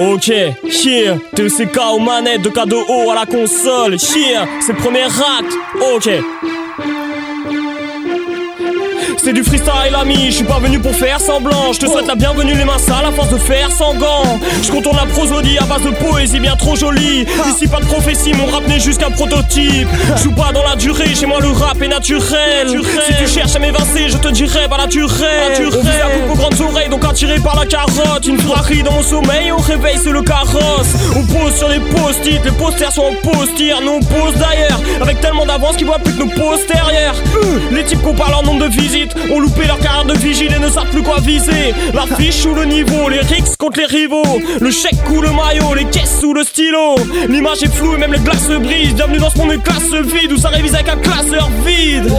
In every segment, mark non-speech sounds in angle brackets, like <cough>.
Ok, here, TCK aux manettes, de cadeau haut à la console. Here, c'est le premier acte. Ok. C'est du freestyle ami, je suis pas venu pour faire semblant. Je te souhaite la bienvenue les mains sales à force de faire sans gants Je contourne la prosodie à base de poésie bien trop jolie. Ici pas de prophétie, mon rap n'est juste prototype. Je joue pas dans la durée, chez moi le rap est naturel. Si tu cherches à m'évincer, je te dirai pas naturel On la coupe aux grandes oreilles, donc attiré par la carotte Une Ferrari dans mon sommeil, au réveil c'est le carrosse On pose sur les post-it, les posters sont en post-it Nous on pose d'ailleurs, avec tellement d'avance qu'ils voient plus que nos postérieurs Les types comparent leur nombre de visites ont loupé leur carrière de vigile et ne savent plus quoi viser. La fiche ou le niveau, les rixes contre les rivaux. Le chèque ou le maillot, les caisses ou le stylo. L'image est floue et même les glaces se brisent. Bienvenue dans ce monde de classe vide où ça révise avec un classeur vide.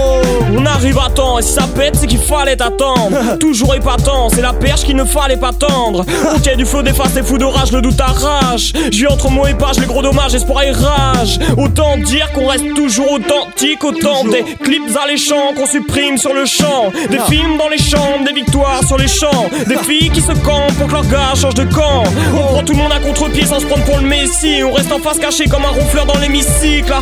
On arrive à temps et si ça pète, c'est qu'il fallait attendre. <laughs> Toujours épatant, c'est la perche qu'il ne fallait pas tendre. Ok, du flot d'efface des fous de rage, le doute arrache. J'ai entre mots et pages les gros dommages, espoir et rage. Autant dire qu'on reste toujours authentique, autant des clips alléchants qu'on supprime sur le champ. Des films dans les chambres, des victoires sur les champs. Des filles qui se campent pour que leur gars change de camp. On prend tout le monde à contre-pied sans se prendre pour le messie. On reste en face caché comme un ronfleur dans l'hémicycle.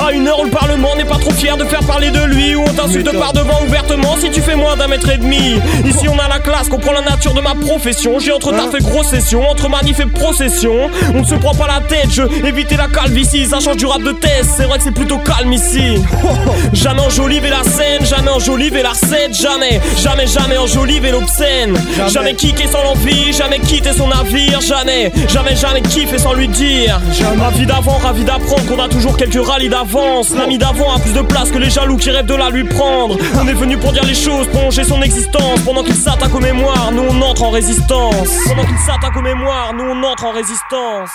À, une heure où le Parlement n'est pas trop fier de faire parler de lui. Ou on t'insulte par devant ouvertement si tu fais moins d'un mètre et demi. Ici on a la classe, comprend la de ma profession. J'ai entre taf et grosse session, entre manif et procession. On ne se prend pas la tête, je éviter la calvitie. Ça change du rap de test, c'est vrai que c'est plutôt calme ici. <laughs> Jamais enjoliver la scène, jamais enjoliver la scène jamais, jamais, jamais enjolivé l'obscène. Jamais. jamais kické sans l'envie, jamais quitter son navire, jamais, jamais, jamais kiffé sans lui dire. Jamais. Ravi d'avant, ravi d'apprendre qu'on a toujours quelques rallyes d'avance. L'ami d'avant a plus de place que les jaloux qui rêvent de la lui prendre. On est venu pour dire les choses, prolonger son existence. Pendant qu'il s'attaque aux mémoires, nous on entre en résistance. Pendant qu'il s'attaque aux mémoires, nous on entre en résistance.